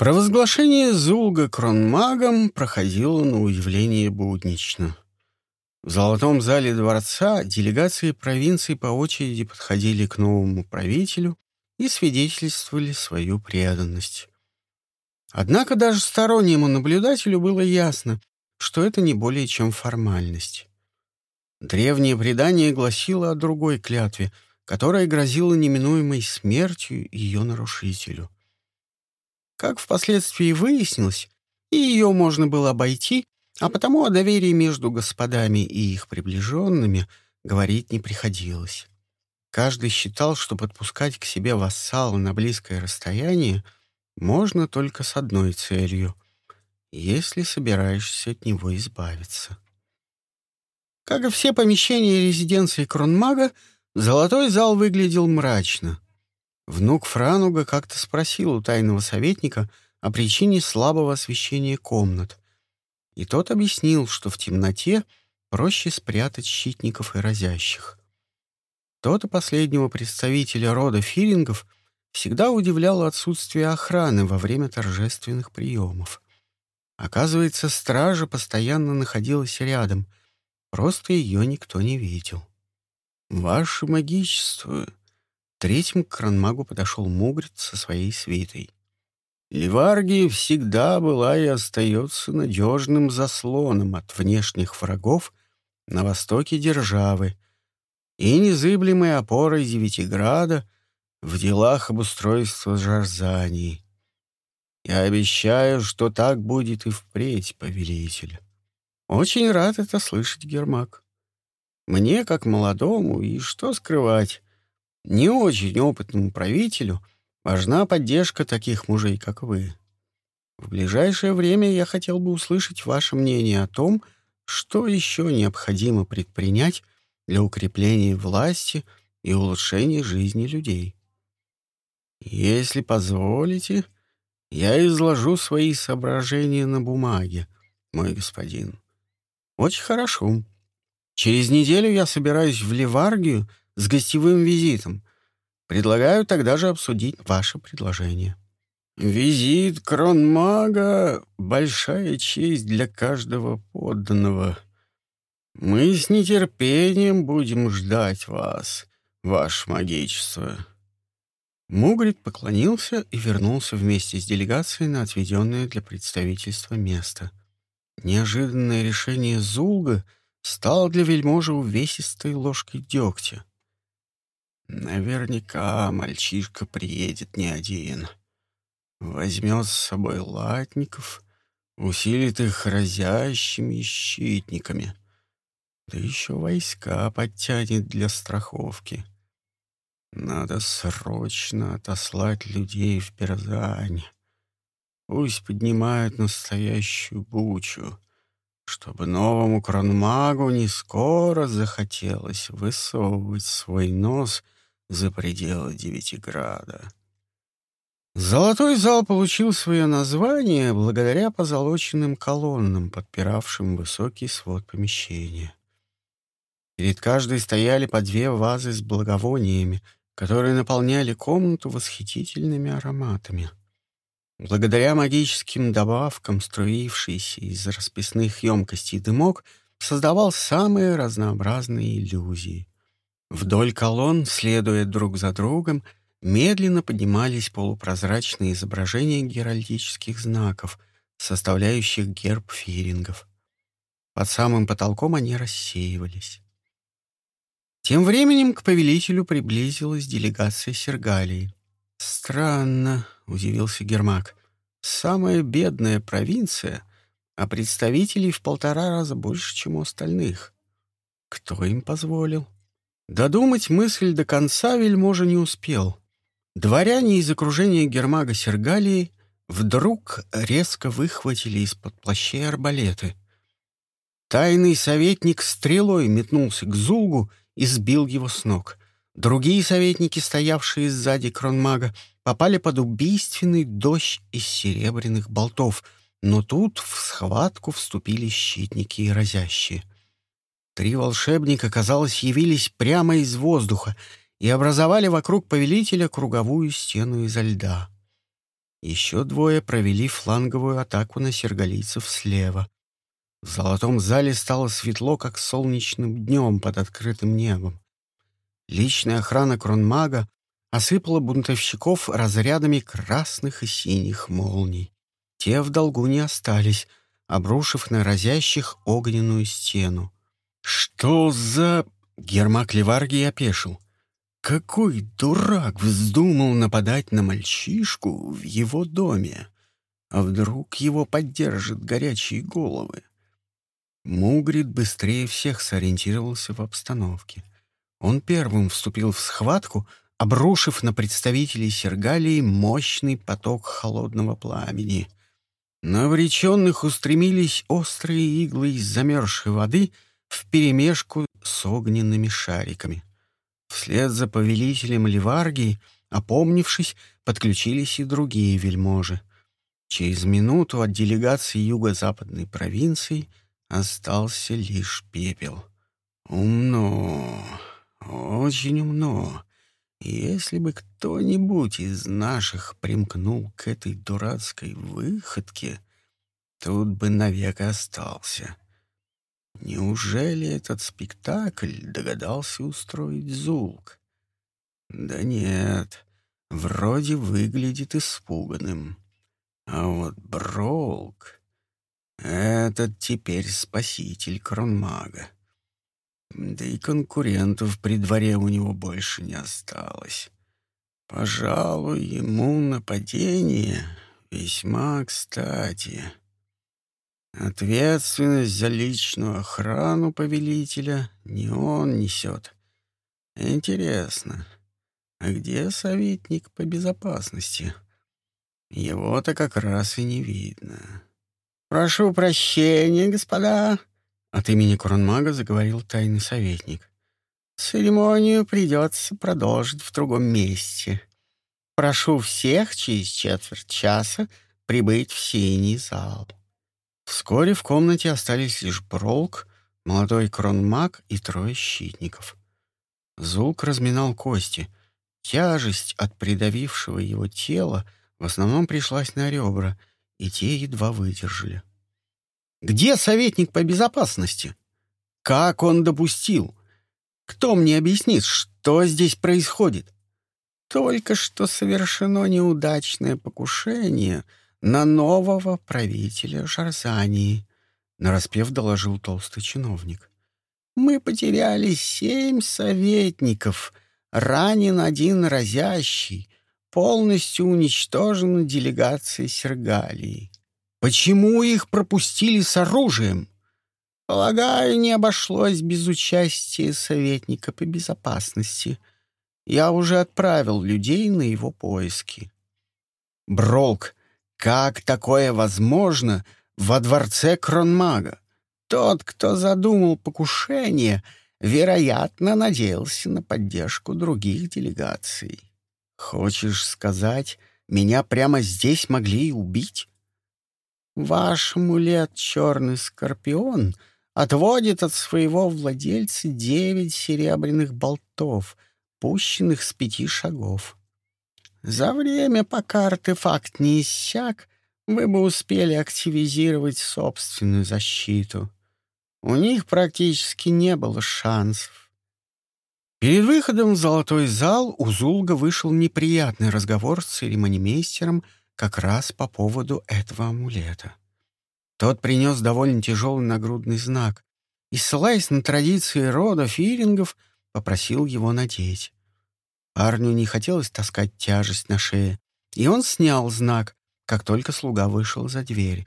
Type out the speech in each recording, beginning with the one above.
Провозглашение Зулга кронмагом проходило на удивление буднично. В золотом зале дворца делегации провинций по очереди подходили к новому правителю и свидетельствовали свою преданность. Однако даже стороннему наблюдателю было ясно, что это не более чем формальность. Древнее предание гласило о другой клятве, которая грозила неминуемой смертью ее нарушителю — как впоследствии выяснилось, и ее можно было обойти, а потому о доверии между господами и их приближенными говорить не приходилось. Каждый считал, что подпускать к себе вассала на близкое расстояние можно только с одной целью — если собираешься от него избавиться. Как и все помещения резиденции Кронмага, золотой зал выглядел мрачно — Внук Франуга как-то спросил у тайного советника о причине слабого освещения комнат. И тот объяснил, что в темноте проще спрятать щитников и разящих. Тот и последнего представителя рода филингов всегда удивляло отсутствие охраны во время торжественных приемов. Оказывается, стража постоянно находилась рядом, просто ее никто не видел. «Ваше магичество», Третьим к кранмагу подошел Мугрид со своей свитой. Ливаргия всегда была и остается надежным заслоном от внешних врагов на востоке державы и незыблемой опорой Девятиграда в делах обустройства Жарзании. Я обещаю, что так будет и впредь, повелитель. Очень рад это слышать, Гермак. Мне, как молодому, и что скрывать, не очень опытному правителю важна поддержка таких мужей, как вы. В ближайшее время я хотел бы услышать ваше мнение о том, что еще необходимо предпринять для укрепления власти и улучшения жизни людей. Если позволите, я изложу свои соображения на бумаге, мой господин. Очень хорошо. Через неделю я собираюсь в Ливаргию с гостевым визитом. Предлагаю тогда же обсудить ваше предложение. Визит кронмага — большая честь для каждого подданного. Мы с нетерпением будем ждать вас, ваше магичество. Мугрид поклонился и вернулся вместе с делегацией на отведенное для представительства место. Неожиданное решение Зулга стало для вельможи увесистой ложкой дегтя. Наверняка мальчишка приедет не один. Возьмет с собой латников, усилит их разящими щитниками. Да еще войска подтянет для страховки. Надо срочно отослать людей в Берзань. Пусть поднимают настоящую бучу, чтобы новому кронмагу не скоро захотелось высовывать свой нос — за пределы Девятиграда. Золотой зал получил свое название благодаря позолоченным колоннам, подпиравшим высокий свод помещения. Перед каждой стояли по две вазы с благовониями, которые наполняли комнату восхитительными ароматами. Благодаря магическим добавкам, струившийся из расписных емкостей дымок, создавал самые разнообразные иллюзии. Вдоль колонн, следуя друг за другом, медленно поднимались полупрозрачные изображения геральдических знаков, составляющих герб фирингов. Под самым потолком они рассеивались. Тем временем к повелителю приблизилась делегация Сергалии. «Странно», — удивился Гермак, — «самая бедная провинция, а представителей в полтора раза больше, чем у остальных. Кто им позволил?» Додумать мысль до конца вельможа не успел. Дворяне из окружения Гермага Сергалии вдруг резко выхватили из-под плащей арбалеты. Тайный советник стрелой метнулся к Зулгу и сбил его с ног. Другие советники, стоявшие сзади кронмага, попали под убийственный дождь из серебряных болтов, но тут в схватку вступили щитники и разящие. Три волшебника, казалось, явились прямо из воздуха и образовали вокруг повелителя круговую стену изо льда. Еще двое провели фланговую атаку на сергалийцев слева. В золотом зале стало светло, как солнечным днем под открытым небом. Личная охрана кронмага осыпала бунтовщиков разрядами красных и синих молний. Те в долгу не остались, обрушив на разящих огненную стену. «Что за...» — Гермак Леваргий опешил. «Какой дурак вздумал нападать на мальчишку в его доме? А вдруг его поддержат горячие головы?» Мугрид быстрее всех сориентировался в обстановке. Он первым вступил в схватку, обрушив на представителей Сергалии мощный поток холодного пламени. На обреченных устремились острые иглы из замерзшей воды вперемешку с огненными шариками. Вслед за повелителем Ливаргии, опомнившись, подключились и другие вельможи. Через минуту от делегации юго-западной провинции остался лишь пепел. Умно, очень умно. Если бы кто-нибудь из наших примкнул к этой дурацкой выходке, тут бы навек остался. Неужели этот спектакль догадался устроить Зулк? Да нет, вроде выглядит испуганным. А вот Бролк — этот теперь спаситель Кронмага. Да и конкурентов при дворе у него больше не осталось. Пожалуй, ему нападение весьма кстати. Ответственность за личную охрану повелителя не он несет. Интересно, а где советник по безопасности? Его-то как раз и не видно. «Прошу прощения, господа», — от имени Кронмага заговорил тайный советник. «Церемонию придется продолжить в другом месте. Прошу всех через четверть часа прибыть в синий зал». Вскоре в комнате остались лишь Бролк, молодой кронмаг и трое щитников. Зулк разминал кости. Тяжесть от придавившего его тела в основном пришлась на ребра, и те едва выдержали. «Где советник по безопасности? Как он допустил? Кто мне объяснит, что здесь происходит?» «Только что совершено неудачное покушение», на нового правителя Шарзании», — нараспев доложил толстый чиновник. «Мы потеряли семь советников, ранен один разящий, полностью уничтожена делегация Сергалии. Почему их пропустили с оружием?» «Полагаю, не обошлось без участия советника по безопасности. Я уже отправил людей на его поиски». «Бролк, как такое возможно во дворце Кронмага? Тот, кто задумал покушение, вероятно, надеялся на поддержку других делегаций. Хочешь сказать, меня прямо здесь могли убить? Ваш амулет «Черный скорпион» отводит от своего владельца девять серебряных болтов, пущенных с пяти шагов. За время, пока артефакт не иссяк, вы бы успели активизировать собственную защиту. У них практически не было шансов. Перед выходом в золотой зал у Зулга вышел неприятный разговор с церемонимейстером как раз по поводу этого амулета. Тот принес довольно тяжелый нагрудный знак и, ссылаясь на традиции рода фирингов, попросил его надеть. Парню не хотелось таскать тяжесть на шее, и он снял знак, как только слуга вышел за дверь.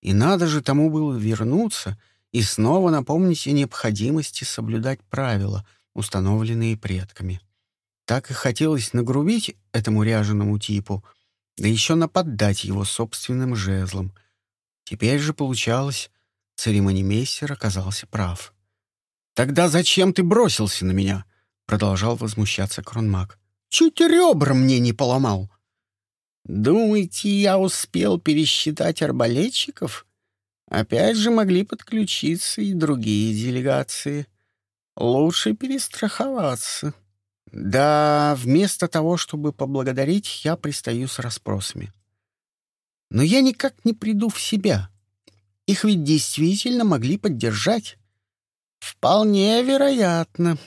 И надо же тому было вернуться и снова напомнить о необходимости соблюдать правила, установленные предками. Так и хотелось нагрубить этому ряженому типу, да еще наподдать его собственным жезлом. Теперь же получалось, церемонимейстер оказался прав. «Тогда зачем ты бросился на меня?» — продолжал возмущаться Кронмак. «Чуть ребра мне не поломал!» «Думаете, я успел пересчитать арбалетчиков? Опять же могли подключиться и другие делегации. Лучше перестраховаться. Да, вместо того, чтобы поблагодарить, я пристаю с расспросами. Но я никак не приду в себя. Их ведь действительно могли поддержать. Вполне вероятно.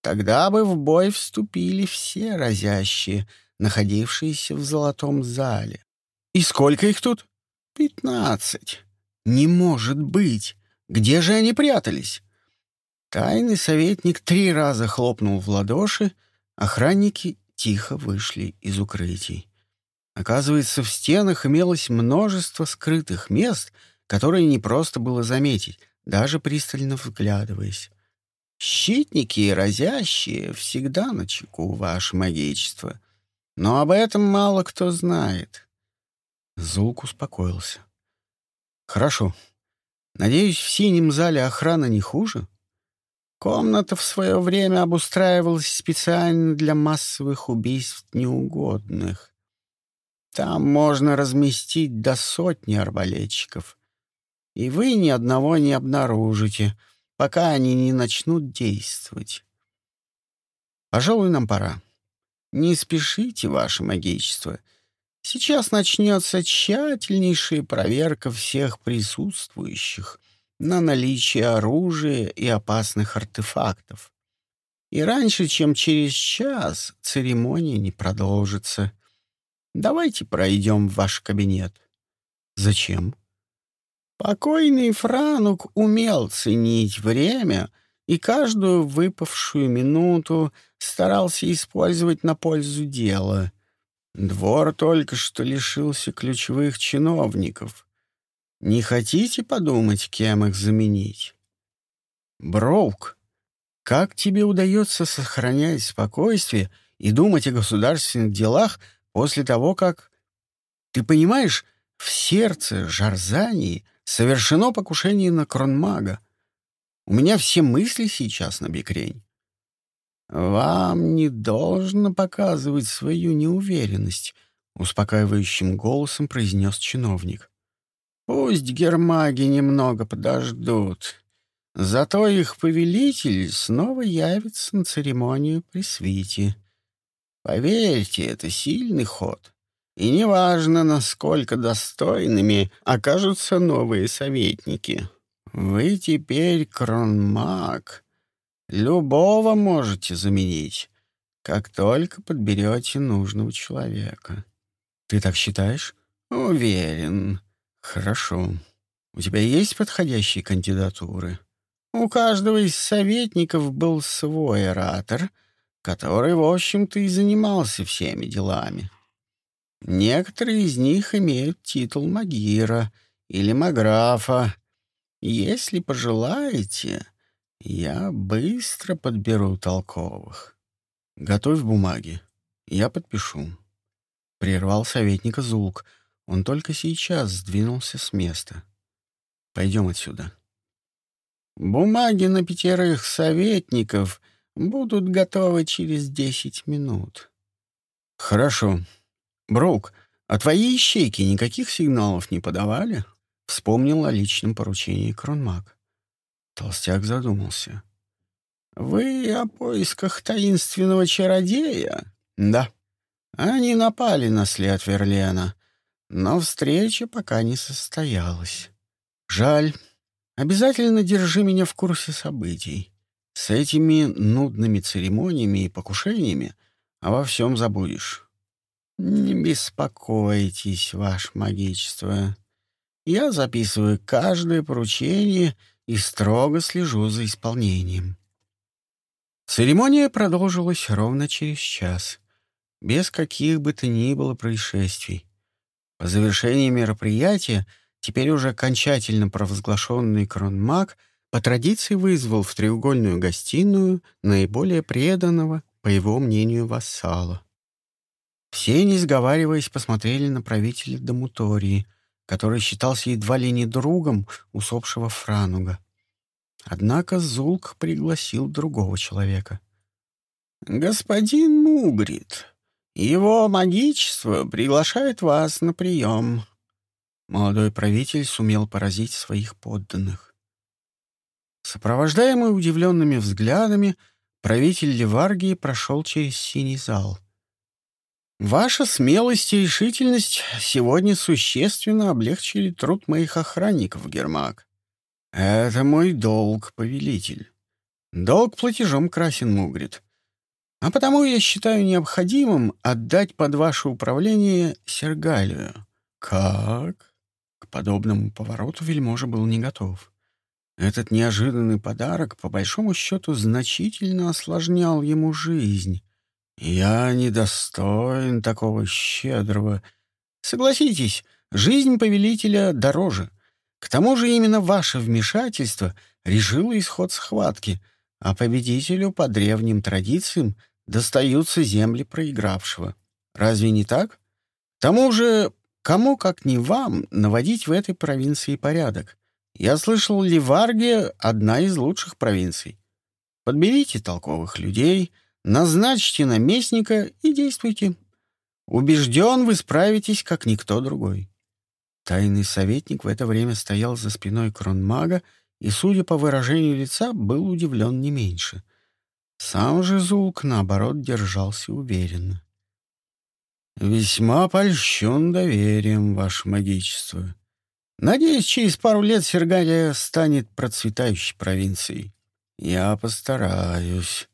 Тогда бы в бой вступили все разящие, находившиеся в золотом зале. И сколько их тут? Пятнадцать. Не может быть. Где же они прятались? Тайный советник три раза хлопнул в ладоши, охранники тихо вышли из укрытий. Оказывается, в стенах имелось множество скрытых мест, которые не просто было заметить, даже пристально вглядываясь. Щитники и разящие всегда на чеку, ваше магичество. Но об этом мало кто знает. Зулк успокоился. Хорошо. Надеюсь, в синем зале охрана не хуже? Комната в свое время обустраивалась специально для массовых убийств неугодных. Там можно разместить до сотни арбалетчиков. И вы ни одного не обнаружите, пока они не начнут действовать. Пожалуй, нам пора. Не спешите, ваше магичество. Сейчас начнется тщательнейшая проверка всех присутствующих — на наличие оружия и опасных артефактов. И раньше, чем через час, церемония не продолжится. Давайте пройдем в ваш кабинет. Зачем? Покойный Франук умел ценить время и каждую выпавшую минуту старался использовать на пользу дела. Двор только что лишился ключевых чиновников — не хотите подумать, кем их заменить? Броук, как тебе удается сохранять спокойствие и думать о государственных делах после того, как... Ты понимаешь, в сердце Жарзании совершено покушение на кронмага. У меня все мысли сейчас на бекрень. Вам не должно показывать свою неуверенность, успокаивающим голосом произнес чиновник. Пусть гермаги немного подождут. Зато их повелитель снова явится на церемонию при свите. Поверьте, это сильный ход. И неважно, насколько достойными окажутся новые советники. Вы теперь кронмаг. Любого можете заменить, как только подберете нужного человека. Ты так считаешь? Уверен. «Хорошо. У тебя есть подходящие кандидатуры?» «У каждого из советников был свой оратор, который, в общем-то, и занимался всеми делами. Некоторые из них имеют титул магира или маграфа. Если пожелаете, я быстро подберу толковых. Готовь бумаги, я подпишу». Прервал советника Зулк — он только сейчас сдвинулся с места. «Пойдем отсюда». «Бумаги на пятерых советников будут готовы через десять минут». «Хорошо. Броук, а твои ищейки никаких сигналов не подавали?» Вспомнил о личном поручении Кронмаг. Толстяк задумался. «Вы о поисках таинственного чародея?» «Да. Они напали на след Верлена, но встреча пока не состоялась. Жаль. Обязательно держи меня в курсе событий. С этими нудными церемониями и покушениями обо всем забудешь. Не беспокойтесь, ваше магичество. Я записываю каждое поручение и строго слежу за исполнением. Церемония продолжилась ровно через час, без каких бы то ни было происшествий. По завершении мероприятия теперь уже окончательно провозглашенный кронмаг по традиции вызвал в треугольную гостиную наиболее преданного, по его мнению, вассала. Все, не сговариваясь, посмотрели на правителя Дамутории, который считался едва ли не другом усопшего Франуга. Однако Зулк пригласил другого человека. «Господин Мугрид, его магичество приглашает вас на прием». Молодой правитель сумел поразить своих подданных. Сопровождаемый удивленными взглядами, правитель Леваргии прошел через синий зал. Ваша смелость и решительность сегодня существенно облегчили труд моих охранников, Гермак. Это мой долг, повелитель. Долг платежом красен, Мугрид. А потому я считаю необходимым отдать под ваше управление Сергалию. Как? К подобному повороту вельможа был не готов. Этот неожиданный подарок, по большому счету, значительно осложнял ему жизнь. Я недостоин такого щедрого. Согласитесь, жизнь повелителя дороже. К тому же именно ваше вмешательство решило исход схватки, а победителю по древним традициям достаются земли проигравшего. Разве не так? К тому же, кому, как не вам, наводить в этой провинции порядок? Я слышал, Ливаргия — одна из лучших провинций. Подберите толковых людей, назначьте наместника и действуйте. Убежден, вы справитесь, как никто другой. Тайный советник в это время стоял за спиной кронмага и, судя по выражению лица, был удивлен не меньше. Сам же Зулк, наоборот, держался уверенно. «Весьма польщен доверием, ваше магичество», Надеюсь, через пару лет Сергалия станет процветающей провинцией. Я постараюсь.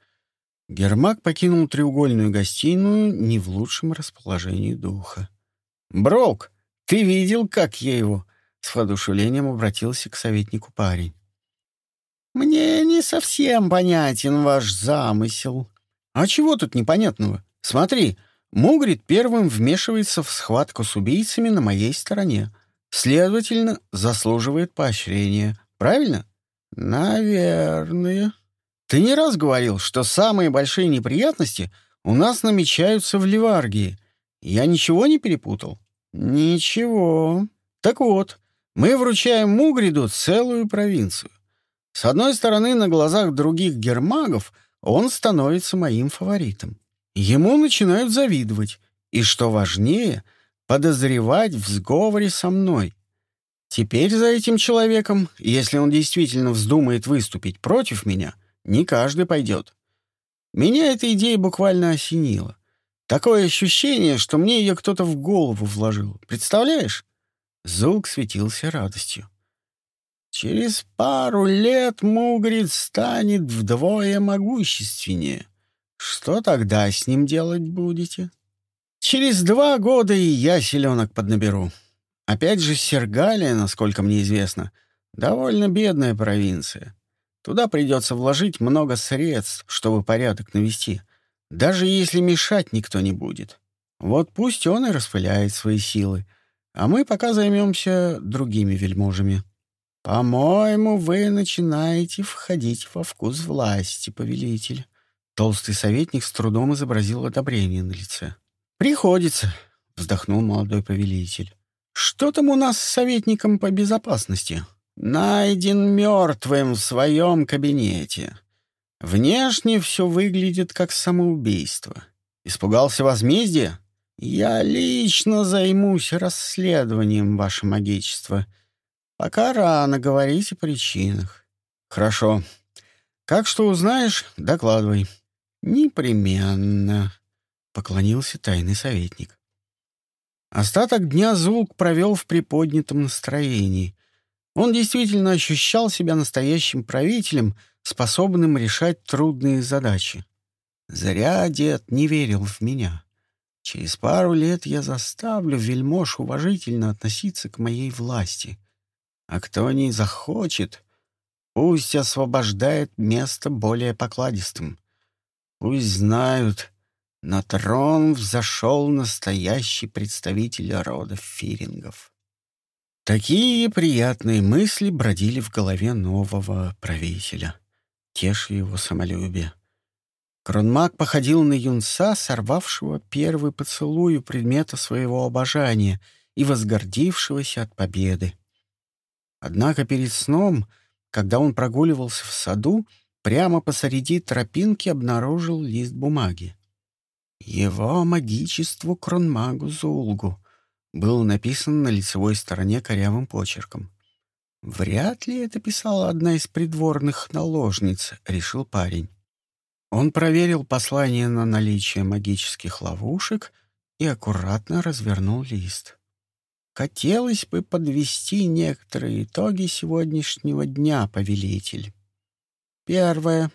Гермак покинул треугольную гостиную не в лучшем расположении духа. «Брок, ты видел, как я его?» С воодушевлением обратился к советнику парень. «Мне не совсем понятен ваш замысел». «А чего тут непонятного? Смотри, Мугрид первым вмешивается в схватку с убийцами на моей стороне. Следовательно, заслуживает поощрения. Правильно? Наверное. Ты не раз говорил, что самые большие неприятности у нас намечаются в Ливаргии. Я ничего не перепутал? Ничего. Так вот, мы вручаем Мугриду целую провинцию. С одной стороны, на глазах других гермагов он становится моим фаворитом. Ему начинают завидовать. И, что важнее — подозревать в сговоре со мной. Теперь за этим человеком, если он действительно вздумает выступить против меня, не каждый пойдет. Меня эта идея буквально осенила. Такое ощущение, что мне ее кто-то в голову вложил. Представляешь? Зулк светился радостью. Через пару лет Мугрид станет вдвое могущественнее. Что тогда с ним делать будете? Через два года и я селенок поднаберу. Опять же, Сергалия, насколько мне известно, довольно бедная провинция. Туда придется вложить много средств, чтобы порядок навести, даже если мешать никто не будет. Вот пусть он и распыляет свои силы, а мы пока займемся другими вельможами. По-моему, вы начинаете входить во вкус власти, повелитель. Толстый советник с трудом изобразил одобрение на лице. «Приходится», — вздохнул молодой повелитель. «Что там у нас с советником по безопасности?» «Найден мертвым в своем кабинете. Внешне все выглядит как самоубийство. Испугался возмездия? Я лично займусь расследованием, ваше магичество. Пока рано говорить о причинах». «Хорошо. Как что узнаешь, докладывай». «Непременно», поклонился тайный советник. Остаток дня Зулк провел в приподнятом настроении. Он действительно ощущал себя настоящим правителем, способным решать трудные задачи. Зря дед не верил в меня. Через пару лет я заставлю вельмож уважительно относиться к моей власти. А кто не захочет, пусть освобождает место более покладистым. Пусть знают, на трон взошел настоящий представитель рода фирингов. Такие приятные мысли бродили в голове нового правителя, теша его самолюбие. Кронмаг походил на юнца, сорвавшего первый поцелуй у предмета своего обожания и возгордившегося от победы. Однако перед сном, когда он прогуливался в саду, прямо посреди тропинки обнаружил лист бумаги. «Его магичеству Кронмагу Зулгу» был написан на лицевой стороне корявым почерком. «Вряд ли это писала одна из придворных наложниц», — решил парень. Он проверил послание на наличие магических ловушек и аккуратно развернул лист. Хотелось бы подвести некоторые итоги сегодняшнего дня, повелитель. Первое.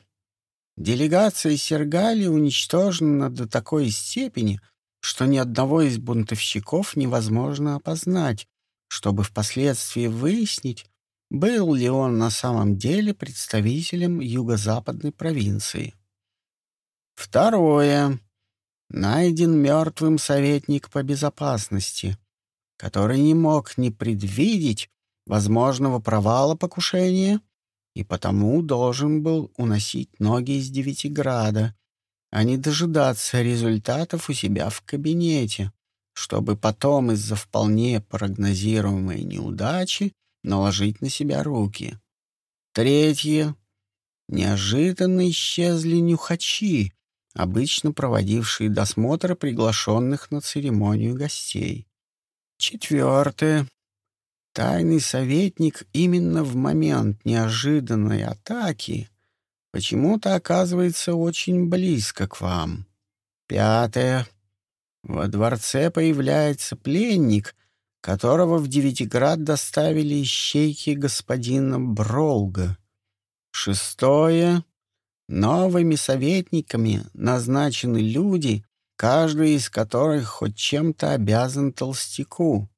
Делегация Сергали уничтожена до такой степени, что ни одного из бунтовщиков невозможно опознать, чтобы впоследствии выяснить, был ли он на самом деле представителем юго-западной провинции. Второе. Найден мертвым советник по безопасности, который не мог не предвидеть возможного провала покушения и потому должен был уносить ноги из Девятиграда, а не дожидаться результатов у себя в кабинете, чтобы потом из-за вполне прогнозируемой неудачи наложить на себя руки. Третье. Неожиданно исчезли нюхачи, обычно проводившие досмотр приглашенных на церемонию гостей. Четвертое. Тайный советник именно в момент неожиданной атаки почему-то оказывается очень близко к вам. Пятое. Во дворце появляется пленник, которого в Девятиград доставили ищейки господина Бролга. Шестое. Новыми советниками назначены люди, каждый из которых хоть чем-то обязан толстяку.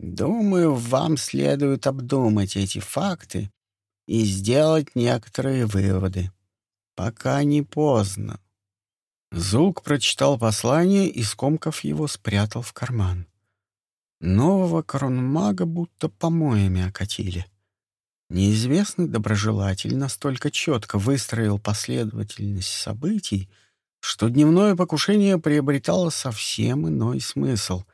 Думаю, вам следует обдумать эти факты и сделать некоторые выводы. Пока не поздно. Зулк прочитал послание и, скомкав его, спрятал в карман. Нового коронмага будто помоями окатили. Неизвестный доброжелатель настолько четко выстроил последовательность событий, что дневное покушение приобретало совсем иной смысл.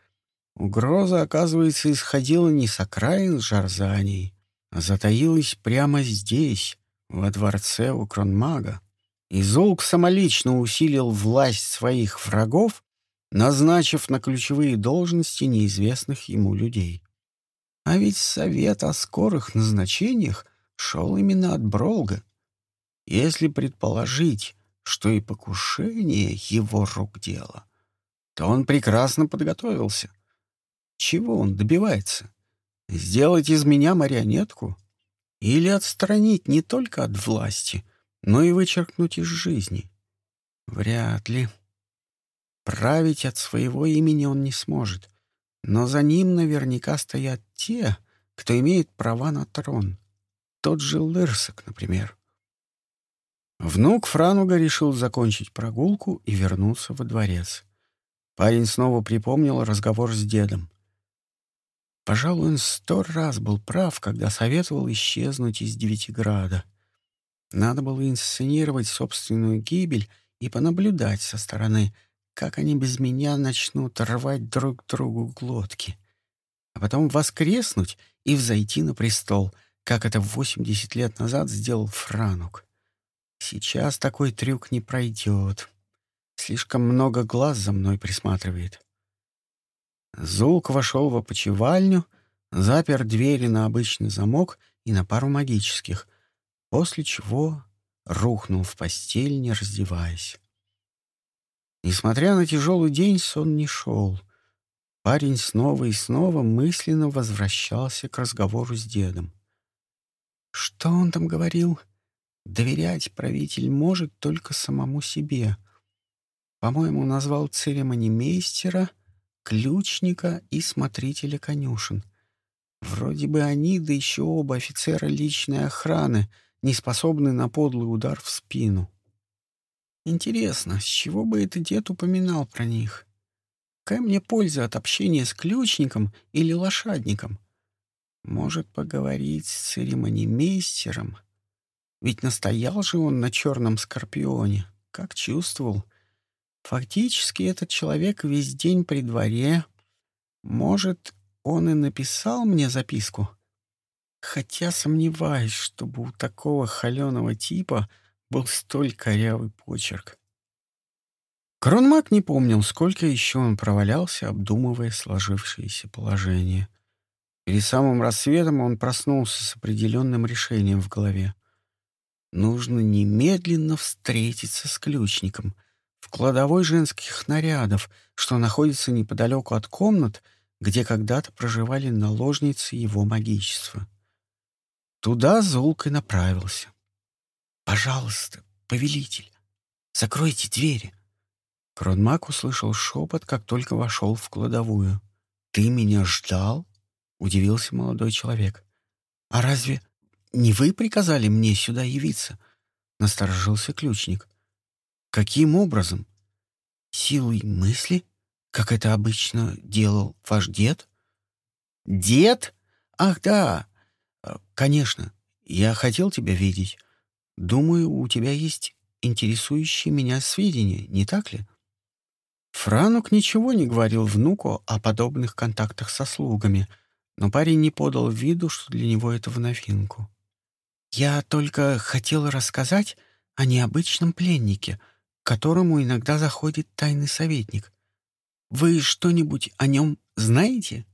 Угроза, оказывается, исходила не с окраин Жарзании, затаилась прямо здесь, во дворце у Кронмага. И Золк самолично усилил власть своих врагов, назначив на ключевые должности неизвестных ему людей. А ведь совет о скорых назначениях шел именно от Бролга. Если предположить, что и покушение его рук дело, то он прекрасно подготовился. Чего он добивается? Сделать из меня марионетку? Или отстранить не только от власти, но и вычеркнуть из жизни? Вряд ли. Править от своего имени он не сможет, но за ним наверняка стоят те, кто имеет права на трон. Тот же Лырсок, например. Внук Франуга решил закончить прогулку и вернуться во дворец. Парень снова припомнил разговор с дедом. Пожалуй, он сто раз был прав, когда советовал исчезнуть из Девятиграда. Надо было инсценировать собственную гибель и понаблюдать со стороны, как они без меня начнут рвать друг другу глотки. А потом воскреснуть и взойти на престол, как это 80 лет назад сделал Франук. Сейчас такой трюк не пройдет. Слишком много глаз за мной присматривает. Зулк вошел в опочивальню, запер двери на обычный замок и на пару магических, после чего рухнул в постель, не раздеваясь. Несмотря на тяжелый день, сон не шел. Парень снова и снова мысленно возвращался к разговору с дедом. Что он там говорил? Доверять правитель может только самому себе. По-моему, назвал церемонимейстера — ключника и смотрителя конюшен. Вроде бы они, да еще оба офицера личной охраны, не способны на подлый удар в спину. Интересно, с чего бы этот дед упоминал про них? Какая мне польза от общения с ключником или лошадником? Может, поговорить с церемонимейстером? Ведь настоял же он на черном скорпионе, как чувствовал. Фактически этот человек весь день при дворе. Может, он и написал мне записку? Хотя сомневаюсь, чтобы у такого холеного типа был столь корявый почерк. Кронмак не помнил, сколько еще он провалялся, обдумывая сложившееся положение. Перед самым рассветом он проснулся с определенным решением в голове. Нужно немедленно встретиться с ключником — в кладовой женских нарядов, что находится неподалеку от комнат, где когда-то проживали наложницы его магичества. Туда Зулк и направился. «Пожалуйста, повелитель, закройте двери!» Кронмак услышал шепот, как только вошел в кладовую. «Ты меня ждал?» — удивился молодой человек. «А разве не вы приказали мне сюда явиться?» — насторожился ключник. «Каким образом? Силой мысли, как это обычно делал ваш дед?» «Дед? Ах, да! Конечно, я хотел тебя видеть. Думаю, у тебя есть интересующие меня сведения, не так ли?» Франук ничего не говорил внуку о подобных контактах со слугами, но парень не подал виду, что для него это в новинку. «Я только хотел рассказать о необычном пленнике, которому иногда заходит тайный советник. Вы что-нибудь о нем знаете?»